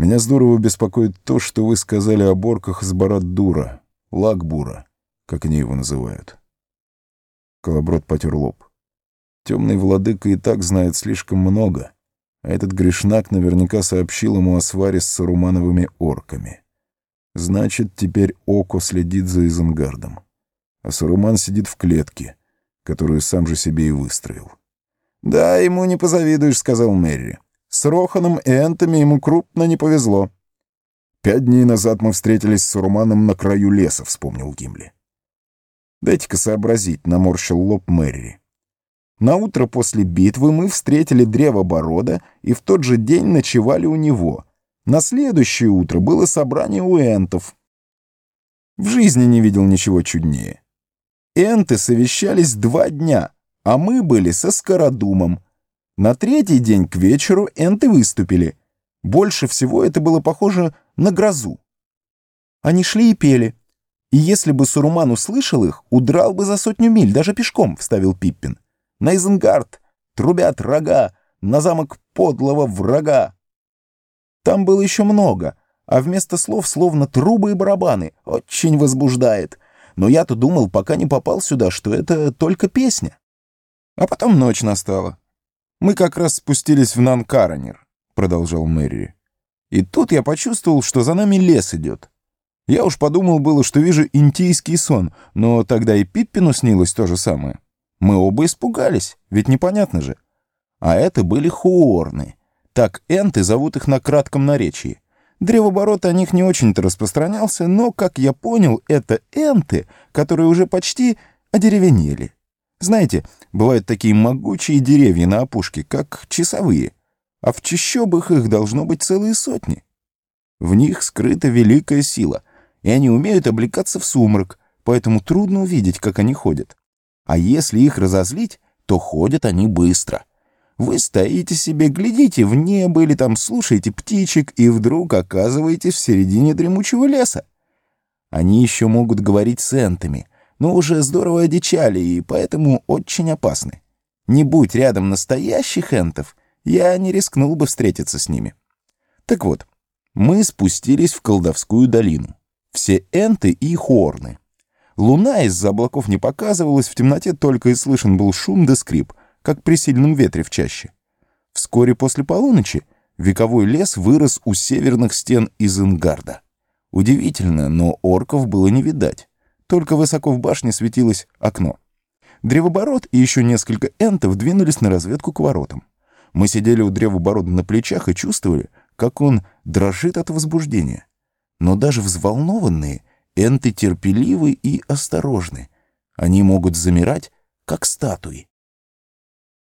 Меня здорово беспокоит то, что вы сказали о борках с Барат-Дура, Лакбура, как они его называют. Колоброд потер лоб. Темный владыка и так знает слишком много, а этот грешнак наверняка сообщил ему о сваре с Сарумановыми орками. Значит, теперь Око следит за Изенгардом. А Саруман сидит в клетке, которую сам же себе и выстроил. «Да, ему не позавидуешь», — сказал Мэри. «С Роханом и Энтами ему крупно не повезло». «Пять дней назад мы встретились с Сурманом на краю леса», — вспомнил Гимли. «Дайте-ка сообразить», — наморщил лоб Мэри. «На утро после битвы мы встретили древо Борода и в тот же день ночевали у него. На следующее утро было собрание у энтов. В жизни не видел ничего чуднее. Энты совещались два дня, а мы были со Скородумом. На третий день к вечеру энты выступили. Больше всего это было похоже на грозу. Они шли и пели. И если бы Суруман услышал их, удрал бы за сотню миль, даже пешком, — вставил Пиппин. На Изенгард трубят рога, на замок подлого врага. Там было еще много, а вместо слов словно трубы и барабаны. Очень возбуждает. Но я-то думал, пока не попал сюда, что это только песня. А потом ночь настала. Мы как раз спустились в Нанкаранер, продолжал Мэри. И тут я почувствовал, что за нами лес идет. Я уж подумал было, что вижу интийский сон, но тогда и Пиппину снилось то же самое. Мы оба испугались, ведь непонятно же. А это были хуорны. Так энты зовут их на кратком наречии. Древоборот о них не очень-то распространялся, но, как я понял, это энты, которые уже почти одеревенели. Знаете, бывают такие могучие деревья на опушке, как часовые, а в чащобах их должно быть целые сотни. В них скрыта великая сила, и они умеют облекаться в сумрак, поэтому трудно увидеть, как они ходят. А если их разозлить, то ходят они быстро. Вы стоите себе, глядите в небо или там слушаете птичек, и вдруг оказываетесь в середине дремучего леса. Они еще могут говорить с энтами, но уже здорово одичали и поэтому очень опасны. Не будь рядом настоящих энтов, я не рискнул бы встретиться с ними. Так вот, мы спустились в колдовскую долину. Все энты и хорны. Луна из-за облаков не показывалась, в темноте только и слышен был шум да скрип — как при сильном ветре в чаще. Вскоре после полуночи вековой лес вырос у северных стен Изенгарда. Удивительно, но орков было не видать. Только высоко в башне светилось окно. Древоборот и еще несколько энтов двинулись на разведку к воротам. Мы сидели у древоборода на плечах и чувствовали, как он дрожит от возбуждения. Но даже взволнованные энты терпеливы и осторожны. Они могут замирать, как статуи.